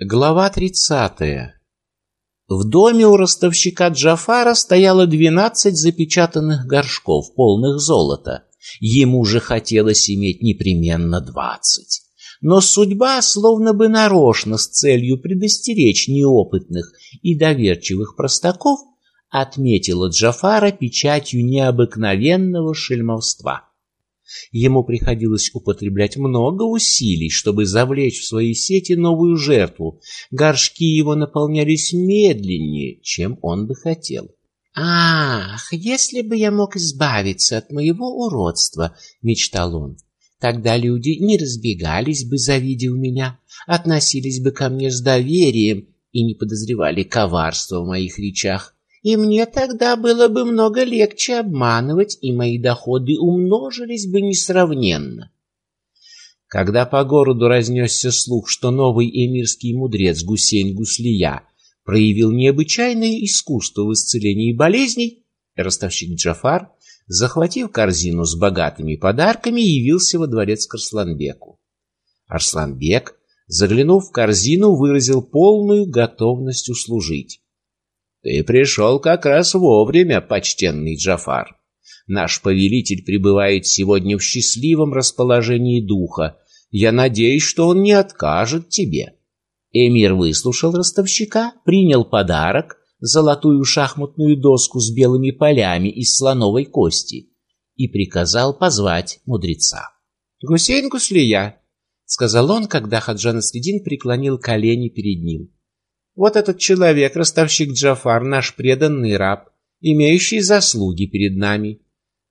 Глава тридцатая. В доме у ростовщика Джафара стояло двенадцать запечатанных горшков, полных золота. Ему же хотелось иметь непременно двадцать. Но судьба, словно бы нарочно с целью предостеречь неопытных и доверчивых простаков, отметила Джафара печатью необыкновенного шельмовства. Ему приходилось употреблять много усилий, чтобы завлечь в свои сети новую жертву. Горшки его наполнялись медленнее, чем он бы хотел. «Ах, если бы я мог избавиться от моего уродства!» — мечтал он. «Тогда люди не разбегались бы, завидев меня, относились бы ко мне с доверием и не подозревали коварства в моих речах и мне тогда было бы много легче обманывать, и мои доходы умножились бы несравненно. Когда по городу разнесся слух, что новый эмирский мудрец Гусейн Гуслия проявил необычайное искусство в исцелении болезней, ростовщик Джафар, захватив корзину с богатыми подарками, явился во дворец к Арсланбеку. Арсланбек, заглянув в корзину, выразил полную готовность услужить. Ты пришел как раз вовремя, почтенный Джафар. Наш повелитель пребывает сегодня в счастливом расположении духа. Я надеюсь, что он не откажет тебе. Эмир выслушал ростовщика, принял подарок, золотую шахматную доску с белыми полями из слоновой кости, и приказал позвать мудреца. «Гусейн Гуслия», — сказал он, когда Хаджан Следин преклонил колени перед ним. Вот этот человек, ростовщик Джафар, наш преданный раб, имеющий заслуги перед нами.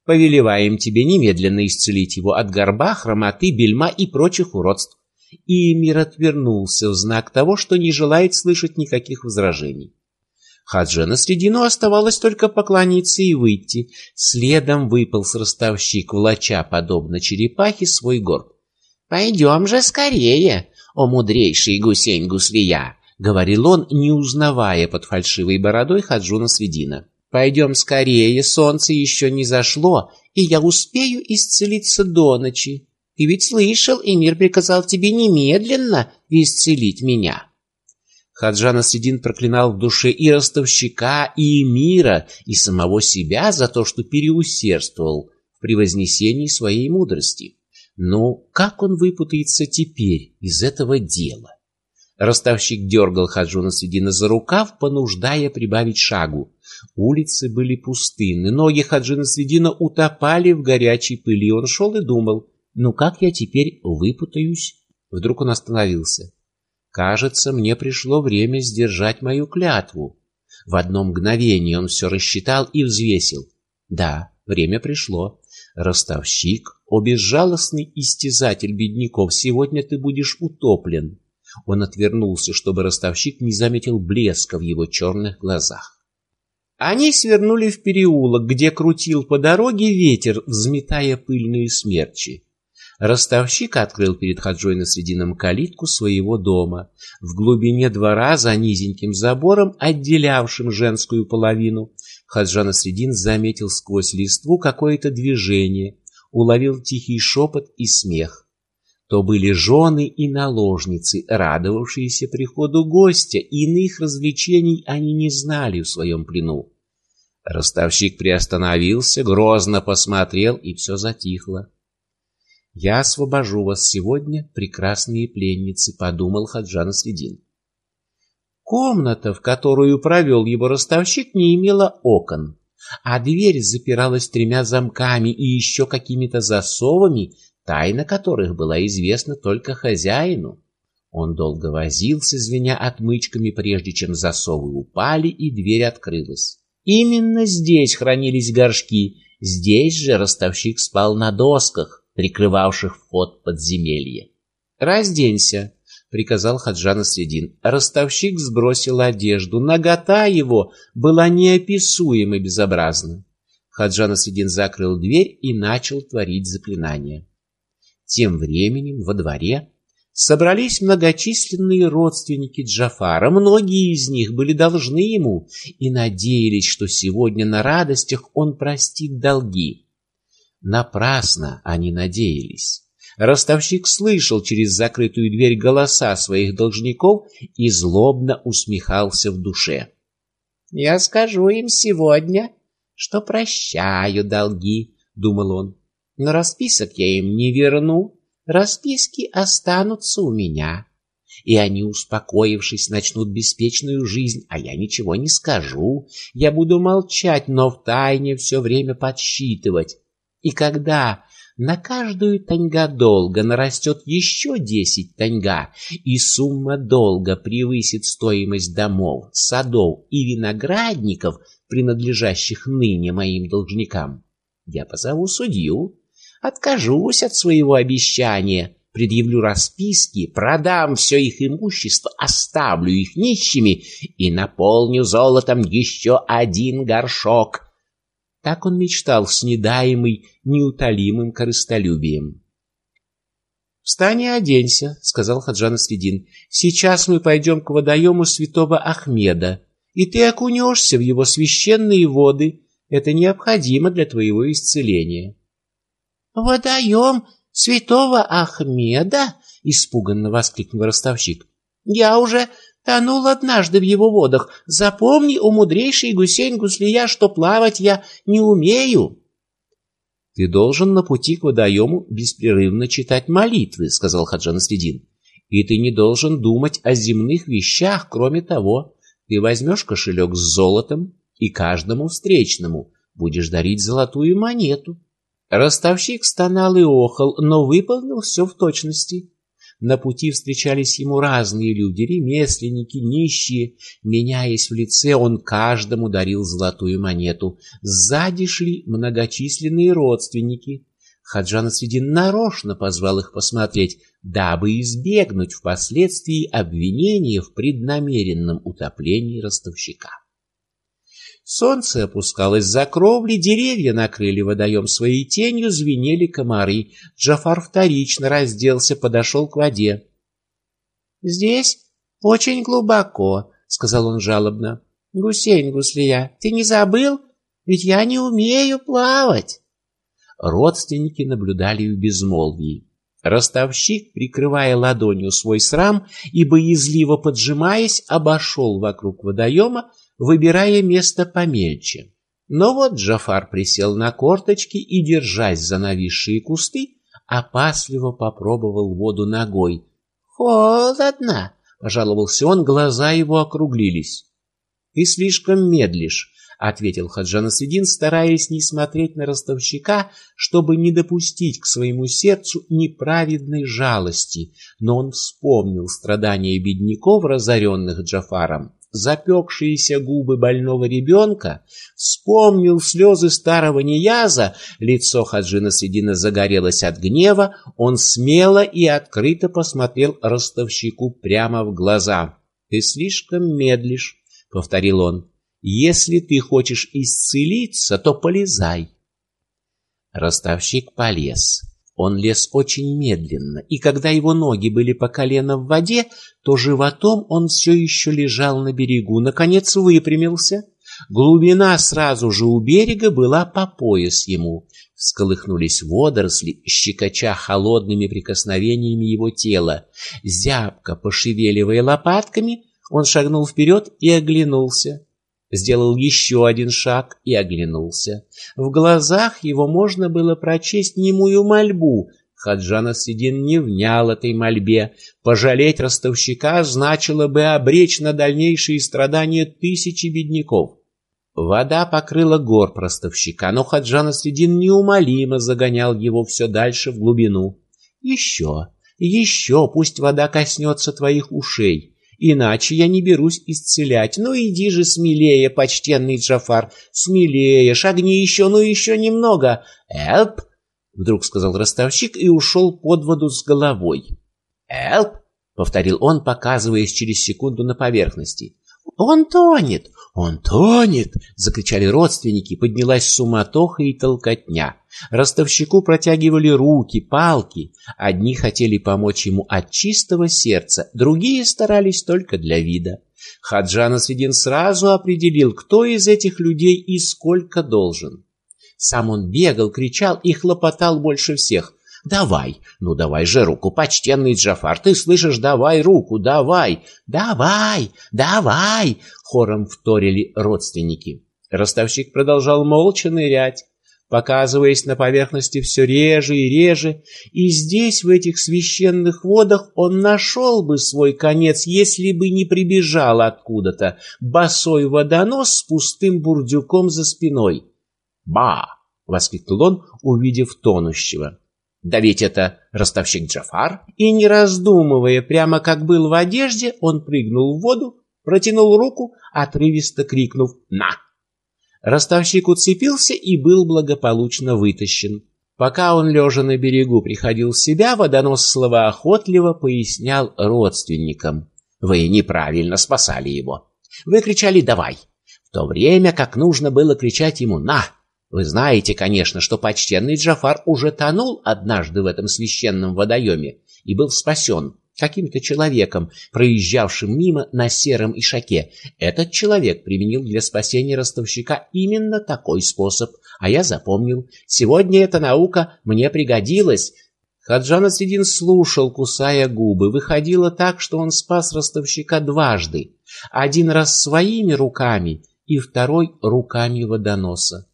Повелеваем тебе немедленно исцелить его от горба, хромоты, бельма и прочих уродств. И мир отвернулся в знак того, что не желает слышать никаких возражений. Хаджа средину оставалось только поклониться и выйти. Следом выполз ростовщик, влача, подобно черепахе, свой горб. «Пойдем же скорее, о мудрейший гусень Гуслия!» — говорил он, не узнавая под фальшивой бородой Хаджуна Свидина. «Пойдем скорее, солнце еще не зашло, и я успею исцелиться до ночи. Ты ведь слышал, и мир приказал тебе немедленно исцелить меня». Хаджан Асидин проклинал в душе и ростовщика, и мира, и самого себя за то, что переусердствовал в превознесении своей мудрости. Но как он выпутается теперь из этого дела? Ростовщик дергал Хаджуна Средина за рукав, понуждая прибавить шагу. Улицы были пустынны, ноги Хаджина Средина утопали в горячей пыли. Он шел и думал, ну как я теперь выпутаюсь? Вдруг он остановился. Кажется, мне пришло время сдержать мою клятву. В одно мгновение он все рассчитал и взвесил. Да, время пришло. Ростовщик, о безжалостный истязатель бедняков, сегодня ты будешь утоплен. Он отвернулся, чтобы ростовщик не заметил блеска в его черных глазах. Они свернули в переулок, где крутил по дороге ветер, взметая пыльные смерчи. Ростовщик открыл перед Хаджой на средином калитку своего дома. В глубине двора, за низеньким забором, отделявшим женскую половину, Хаджа Насредин заметил сквозь листву какое-то движение, уловил тихий шепот и смех то были жены и наложницы, радовавшиеся приходу гостя, иных развлечений они не знали в своем плену. Ростовщик приостановился, грозно посмотрел, и все затихло. «Я освобожу вас сегодня, прекрасные пленницы», — подумал Хаджан Следин. Комната, в которую провел его ростовщик, не имела окон, а дверь запиралась тремя замками и еще какими-то засовами, тайна которых была известна только хозяину. Он долго возился, звеня отмычками, прежде чем засовы упали и дверь открылась. Именно здесь хранились горшки, здесь же ростовщик спал на досках, прикрывавших вход в подземелье. «Разденься», — приказал Хаджан Средин. Ростовщик сбросил одежду. Нагота его была неописуемо безобразна. Хаджан Средин закрыл дверь и начал творить заклинание. Тем временем во дворе собрались многочисленные родственники Джафара. Многие из них были должны ему и надеялись, что сегодня на радостях он простит долги. Напрасно они надеялись. Ростовщик слышал через закрытую дверь голоса своих должников и злобно усмехался в душе. «Я скажу им сегодня, что прощаю долги», — думал он. «Но расписок я им не верну, расписки останутся у меня» и они, успокоившись, начнут беспечную жизнь, а я ничего не скажу. Я буду молчать, но в тайне все время подсчитывать. И когда на каждую таньга долга нарастет еще десять таньга, и сумма долга превысит стоимость домов, садов и виноградников, принадлежащих ныне моим должникам, я позову судью, откажусь от своего обещания — предъявлю расписки, продам все их имущество, оставлю их нищими и наполню золотом еще один горшок. Так он мечтал с недаемой, неутолимым корыстолюбием. «Встань и оденься», — сказал Хаджан Асвидин. «Сейчас мы пойдем к водоему святого Ахмеда, и ты окунешься в его священные воды. Это необходимо для твоего исцеления». «Водоем святого Ахмеда? испуганно воскликнул ростовщик. Я уже тонул однажды в его водах. Запомни, у мудрейший Гусейн Гуслия, что плавать я не умею. Ты должен на пути к водоему беспрерывно читать молитвы, сказал Хаджан Следин. И ты не должен думать о земных вещах, кроме того, ты возьмешь кошелек с золотом и каждому встречному будешь дарить золотую монету. Ростовщик стонал и охал, но выполнил все в точности. На пути встречались ему разные люди, ремесленники, нищие. Меняясь в лице, он каждому дарил золотую монету. Сзади шли многочисленные родственники. Хаджан Асвидин нарочно позвал их посмотреть, дабы избегнуть впоследствии обвинения в преднамеренном утоплении ростовщика. Солнце опускалось за кровли, деревья накрыли водоем своей тенью, звенели комары. Джафар вторично разделся, подошел к воде. «Здесь очень глубоко», — сказал он жалобно. «Гусейн Гуслия, ты не забыл? Ведь я не умею плавать». Родственники наблюдали в безмолвии. Ростовщик, прикрывая ладонью свой срам и боязливо поджимаясь, обошел вокруг водоема, выбирая место помельче. Но вот Джафар присел на корточки и, держась за нависшие кусты, опасливо попробовал воду ногой. «Холодно!» — пожаловался он, глаза его округлились. «Ты слишком медлишь», — ответил Хаджан Асвидин, стараясь не смотреть на ростовщика, чтобы не допустить к своему сердцу неправедной жалости, но он вспомнил страдания бедняков, разоренных Джафаром, запекшиеся губы больного ребенка, вспомнил слезы старого неяза, лицо Хаджина Средина загорелось от гнева, он смело и открыто посмотрел ростовщику прямо в глаза. «Ты слишком медлишь», — повторил он. «Если ты хочешь исцелиться, то полезай». Ростовщик полез. Он лез очень медленно, и когда его ноги были по колено в воде, то животом он все еще лежал на берегу. Наконец выпрямился. Глубина сразу же у берега была по пояс ему. Всколыхнулись водоросли, щекоча холодными прикосновениями его тела. Зябко пошевеливая лопатками, он шагнул вперед и оглянулся сделал еще один шаг и оглянулся. В глазах его можно было прочесть немую мольбу. Хаджан Сидин не внял этой мольбе. Пожалеть ростовщика значило бы обречь на дальнейшие страдания тысячи бедняков. Вода покрыла гор ростовщика, но Хаджан Сидин неумолимо загонял его все дальше в глубину. «Еще, еще, пусть вода коснется твоих ушей». Иначе я не берусь исцелять. Ну иди же смелее, почтенный Джафар, смелее, шагни еще, ну еще немного. Элп, вдруг сказал ростовщик и ушел под воду с головой. Элп, повторил он, показываясь через секунду на поверхности. Он тонет, он тонет, закричали родственники, поднялась суматоха и толкотня. Ростовщику протягивали руки, палки. Одни хотели помочь ему от чистого сердца, другие старались только для вида. Хаджан Асвидин сразу определил, кто из этих людей и сколько должен. Сам он бегал, кричал и хлопотал больше всех. Давай, ну давай же руку, почтенный Джафар, ты слышишь, давай руку, давай, давай, давай, хором вторили родственники. Ростовщик продолжал молча нырять, показываясь на поверхности все реже и реже, и здесь, в этих священных водах, он нашел бы свой конец, если бы не прибежал откуда-то босой водонос с пустым бурдюком за спиной. «Ба!» — воскликнул он, увидев тонущего. Да ведь это ростовщик Джафар. И не раздумывая, прямо как был в одежде, он прыгнул в воду, протянул руку, отрывисто крикнув «На!». Ростовщик уцепился и был благополучно вытащен. Пока он, лежа на берегу, приходил в себя, водонос словоохотливо пояснял родственникам. «Вы неправильно спасали его. Вы кричали «давай», в то время как нужно было кричать ему «на». Вы знаете, конечно, что почтенный Джафар уже тонул однажды в этом священном водоеме и был спасен каким-то человеком, проезжавшим мимо на сером ишаке. Этот человек применил для спасения ростовщика именно такой способ, а я запомнил. Сегодня эта наука мне пригодилась. Хаджан Асредин слушал, кусая губы. Выходило так, что он спас ростовщика дважды. Один раз своими руками и второй руками водоноса.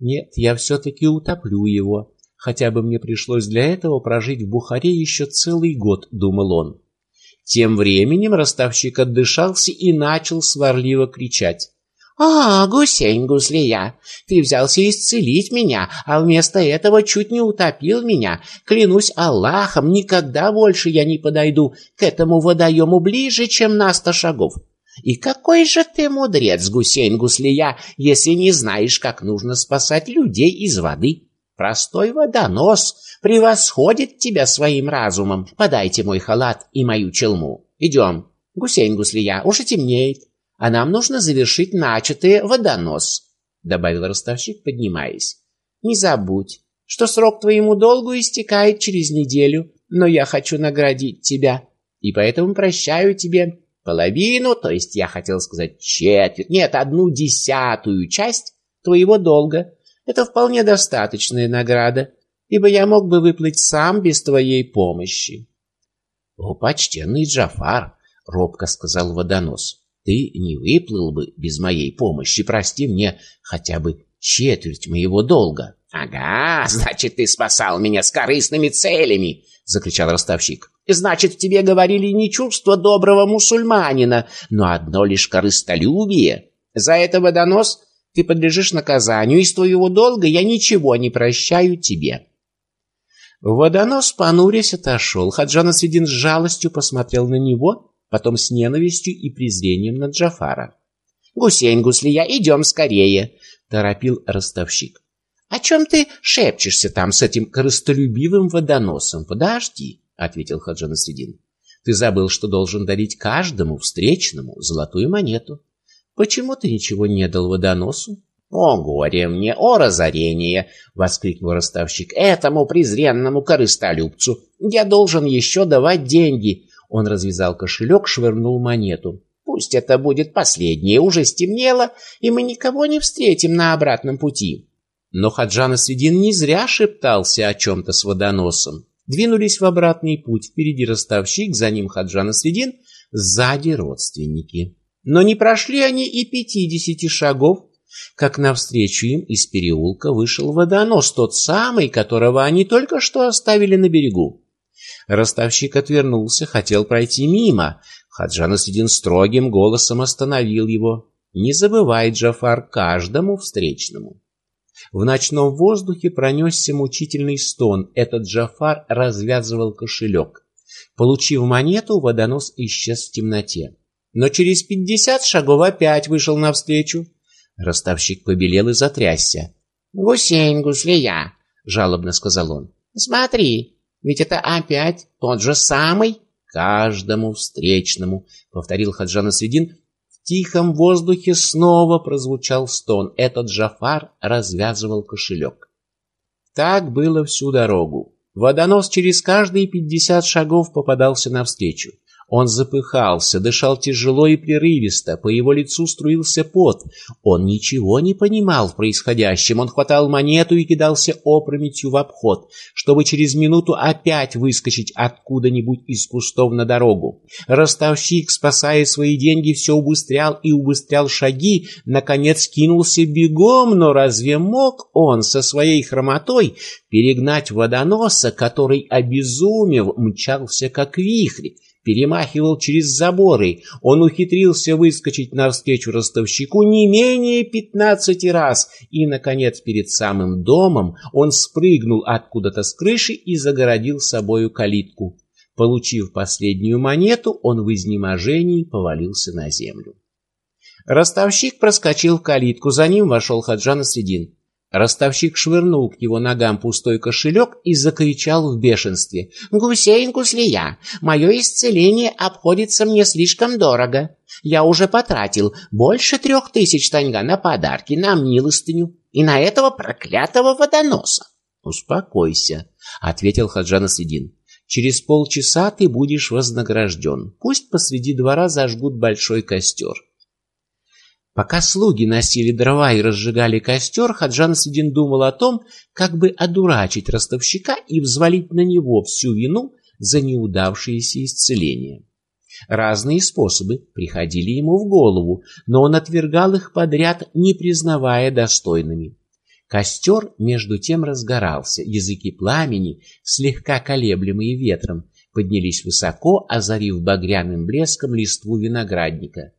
Нет, я все-таки утоплю его. Хотя бы мне пришлось для этого прожить в Бухаре еще целый год, думал он. Тем временем ростовщик отдышался и начал сварливо кричать. «А, гусень гуслия, ты взялся исцелить меня, а вместо этого чуть не утопил меня. Клянусь Аллахом, никогда больше я не подойду к этому водоему ближе, чем на сто шагов. И какой же ты мудрец, Гусейн Гуслия, если не знаешь, как нужно спасать людей из воды? Простой водонос превосходит тебя своим разумом. Подайте мой халат и мою челму. Идем. Гусейн Гуслия, уже темнеет, а нам нужно завершить начатое водонос, — добавил ростовщик, поднимаясь. Не забудь, что срок твоему долгу истекает через неделю, но я хочу наградить тебя, и поэтому прощаю тебе половину, то есть я хотел сказать четверть, нет, одну десятую часть твоего долга. Это вполне достаточная награда, ибо я мог бы выплыть сам без твоей помощи. — О, почтенный Джафар, — робко сказал водонос, — ты не выплыл бы без моей помощи, прости мне хотя бы четверть моего долга. — Ага, значит, ты спасал меня с корыстными целями, — закричал ростовщик. Значит, тебе говорили не чувство доброго мусульманина, но одно лишь корыстолюбие. За это водонос ты подлежишь наказанию, и с твоего долга я ничего не прощаю тебе. Водонос, понурясь, отошел. Хаджан Асвидин с жалостью посмотрел на него, потом с ненавистью и презрением на Джафара. «Гусейн, Гуслия, идем скорее!» — торопил ростовщик. «О чем ты шепчешься там с этим корыстолюбивым водоносом? Подожди!» — ответил Хаджан Асредин. «Ты забыл, что должен дарить каждому встречному золотую монету. Почему ты ничего не дал водоносу?» «О горе мне, о разорение!» — воскликнул ростовщик. «Этому презренному корыстолюбцу я должен еще давать деньги!» Он развязал кошелек, швырнул монету. «Пусть это будет последнее, уже стемнело, и мы никого не встретим на обратном пути». Но Хаджан Асвидин не зря шептался о чем-то с водоносом двинулись в обратный путь. Впереди ростовщик, за ним Хаджан Средин, сзади родственники. Но не прошли они и пятидесяти шагов, как навстречу им из переулка вышел водонос, тот самый, которого они только что оставили на берегу. Ростовщик отвернулся, хотел пройти мимо. Хаджан Асвидин строгим голосом остановил его. «Не забывай, Джафар, каждому встречному». В ночном воздухе пронесся мучительный стон. Этот Джафар развязывал кошелек. Получив монету, водонос исчез в темноте. Но через пятьдесят шагов опять вышел навстречу. Ростовщик побелел и затрясся. «Гусейн, гуслия!» — жалобно сказал он. «Смотри, ведь это опять тот же самый!» «Каждому встречному!» — повторил Хаджан Средин тихом воздухе снова прозвучал стон. Этот Джафар развязывал кошелек. Так было всю дорогу. Водонос через каждые пятьдесят шагов попадался навстречу. Он запыхался, дышал тяжело и прерывисто, по его лицу струился пот. Он ничего не понимал в происходящем, он хватал монету и кидался опрометью в обход, чтобы через минуту опять выскочить откуда-нибудь из кустов на дорогу. Ростовщик, спасая свои деньги, все убыстрял и убыстрял шаги, наконец кинулся бегом, но разве мог он со своей хромотой перегнать водоноса, который, обезумев, мчался как вихрь? Перемахивал через заборы. Он ухитрился выскочить навстречу ростовщику не менее пятнадцати раз, и, наконец, перед самым домом он спрыгнул откуда-то с крыши и загородил собою калитку. Получив последнюю монету, он в изнеможении повалился на землю. Ростовщик проскочил в калитку, за ним вошел Хаджан Средин. Ростовщик швырнул к его ногам пустой кошелек и закричал в бешенстве. «Гусейн Куслия, мое исцеление обходится мне слишком дорого. Я уже потратил больше трех тысяч таньга на подарки, на милостыню и на этого проклятого водоноса». «Успокойся», — ответил Хаджан Средин. «Через полчаса ты будешь вознагражден. Пусть посреди двора зажгут большой костер. Пока слуги носили дрова и разжигали костер, Хаджан Сидин думал о том, как бы одурачить ростовщика и взвалить на него всю вину за неудавшееся исцеление. Разные способы приходили ему в голову, но он отвергал их подряд, не признавая достойными. Костер между тем разгорался, языки пламени, слегка колеблемые ветром, поднялись высоко, озарив багряным блеском листву виноградника.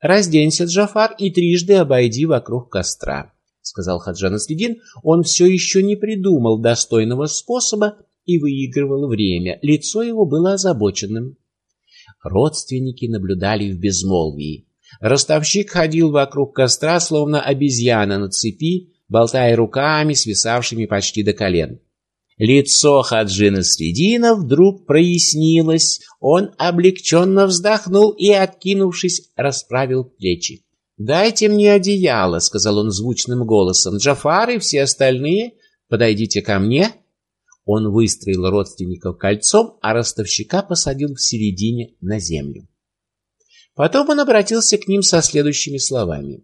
«Разденься, Джафар, и трижды обойди вокруг костра», — сказал Хаджан Аслидин. Он все еще не придумал достойного способа и выигрывал время. Лицо его было озабоченным. Родственники наблюдали в безмолвии. Ростовщик ходил вокруг костра, словно обезьяна на цепи, болтая руками, свисавшими почти до колен. Лицо Хаджина Средина вдруг прояснилось. Он облегченно вздохнул и, откинувшись, расправил плечи. «Дайте мне одеяло», — сказал он звучным голосом. «Джафар и все остальные, подойдите ко мне». Он выстроил родственников кольцом, а ростовщика посадил в середине на землю. Потом он обратился к ним со следующими словами.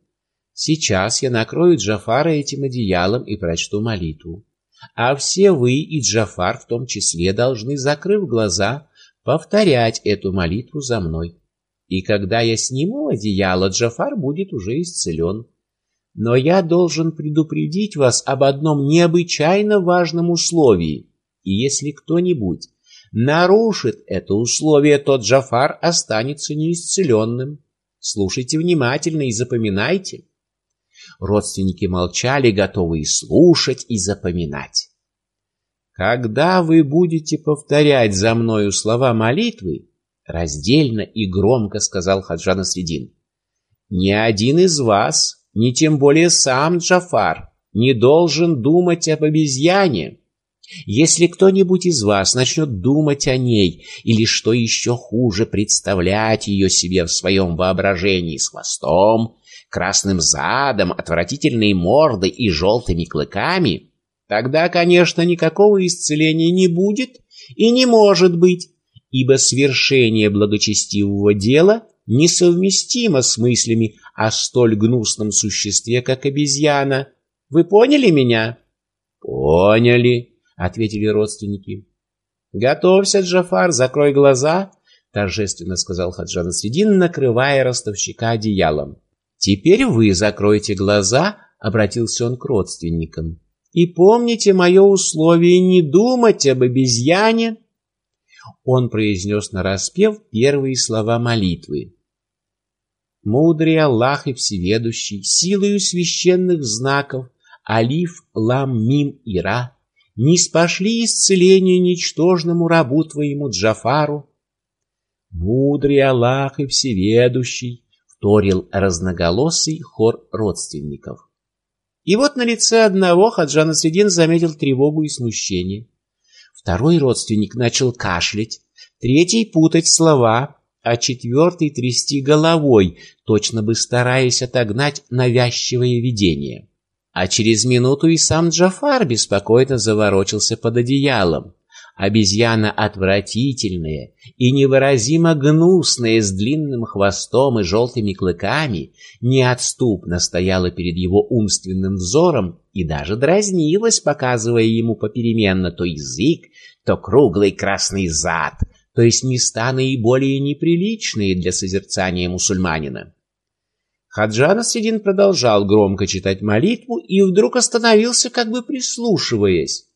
«Сейчас я накрою Джафара этим одеялом и прочту молитву а все вы и Джафар в том числе должны, закрыв глаза, повторять эту молитву за мной. И когда я сниму одеяло, Джафар будет уже исцелен. Но я должен предупредить вас об одном необычайно важном условии. И если кто-нибудь нарушит это условие, то Джафар останется неисцеленным. Слушайте внимательно и запоминайте. Родственники молчали, готовые слушать и запоминать. Когда вы будете повторять за мною слова молитвы, раздельно и громко сказал Хаджан Средин, ни один из вас, ни тем более сам Джафар, не должен думать об обезьяне. Если кто-нибудь из вас начнет думать о ней, или, что еще хуже, представлять ее себе в своем воображении с хвостом, красным задом, отвратительной мордой и желтыми клыками, тогда, конечно, никакого исцеления не будет и не может быть, ибо свершение благочестивого дела несовместимо с мыслями о столь гнусном существе, как обезьяна. Вы поняли меня? Поняли, ответили родственники. Готовься, Джафар, закрой глаза, торжественно сказал Хаджан Средин, накрывая ростовщика одеялом. «Теперь вы закройте глаза», — обратился он к родственникам. «И помните мое условие не думать об обезьяне». Он произнес нараспев первые слова молитвы. «Мудрый Аллах и Всеведущий, силою священных знаков, Алиф, Лам, Мим и Ра, не спошли исцеление ничтожному рабу твоему Джафару. Мудрый Аллах и Всеведущий, вторил разноголосый хор родственников. И вот на лице одного Хаджан Средин заметил тревогу и смущение. Второй родственник начал кашлять, третий путать слова, а четвертый трясти головой, точно бы стараясь отогнать навязчивое видение. А через минуту и сам Джафар беспокойно заворочился под одеялом, Обезьяна отвратительная и невыразимо гнусная с длинным хвостом и желтыми клыками неотступно стояла перед его умственным взором и даже дразнилась, показывая ему попеременно то язык, то круглый красный зад, то есть места наиболее неприличные для созерцания мусульманина. Хаджан Асидин продолжал громко читать молитву и вдруг остановился, как бы прислушиваясь.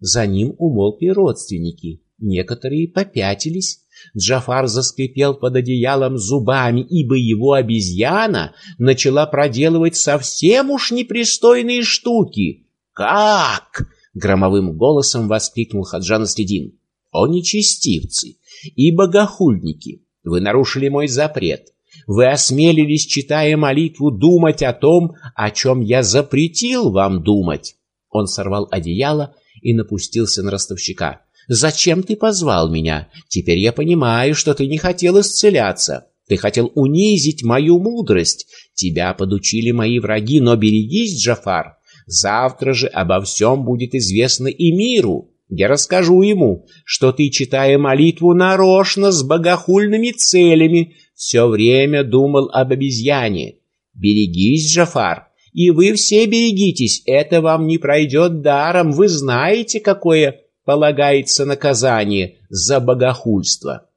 За ним умолкли родственники, некоторые попятились. Джафар заскрипел под одеялом зубами, ибо его обезьяна начала проделывать совсем уж непристойные штуки. «Как?» — громовым голосом воскликнул Хаджан Следин. «О нечестивцы и богохульники! Вы нарушили мой запрет. Вы осмелились, читая молитву, думать о том, о чем я запретил вам думать». Он сорвал одеяло и напустился на ростовщика. «Зачем ты позвал меня? Теперь я понимаю, что ты не хотел исцеляться. Ты хотел унизить мою мудрость. Тебя подучили мои враги, но берегись, Джафар. Завтра же обо всем будет известно и миру. Я расскажу ему, что ты, читая молитву нарочно с богохульными целями, все время думал об обезьяне. Берегись, Джафар, и вы все берегитесь, это вам не пройдет даром, вы знаете, какое полагается наказание за богохульство.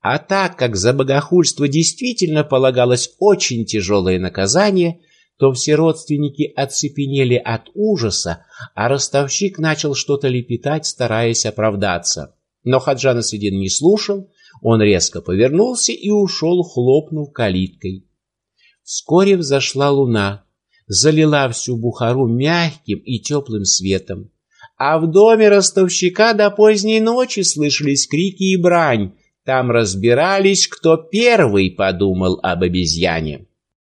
А так как за богохульство действительно полагалось очень тяжелое наказание, то все родственники оцепенели от ужаса, а ростовщик начал что-то лепетать, стараясь оправдаться. Но Хаджан Асвидин не слушал, он резко повернулся и ушел, хлопнув калиткой. Вскоре взошла луна, залила всю Бухару мягким и теплым светом. А в доме ростовщика до поздней ночи слышались крики и брань. Там разбирались, кто первый подумал об обезьяне.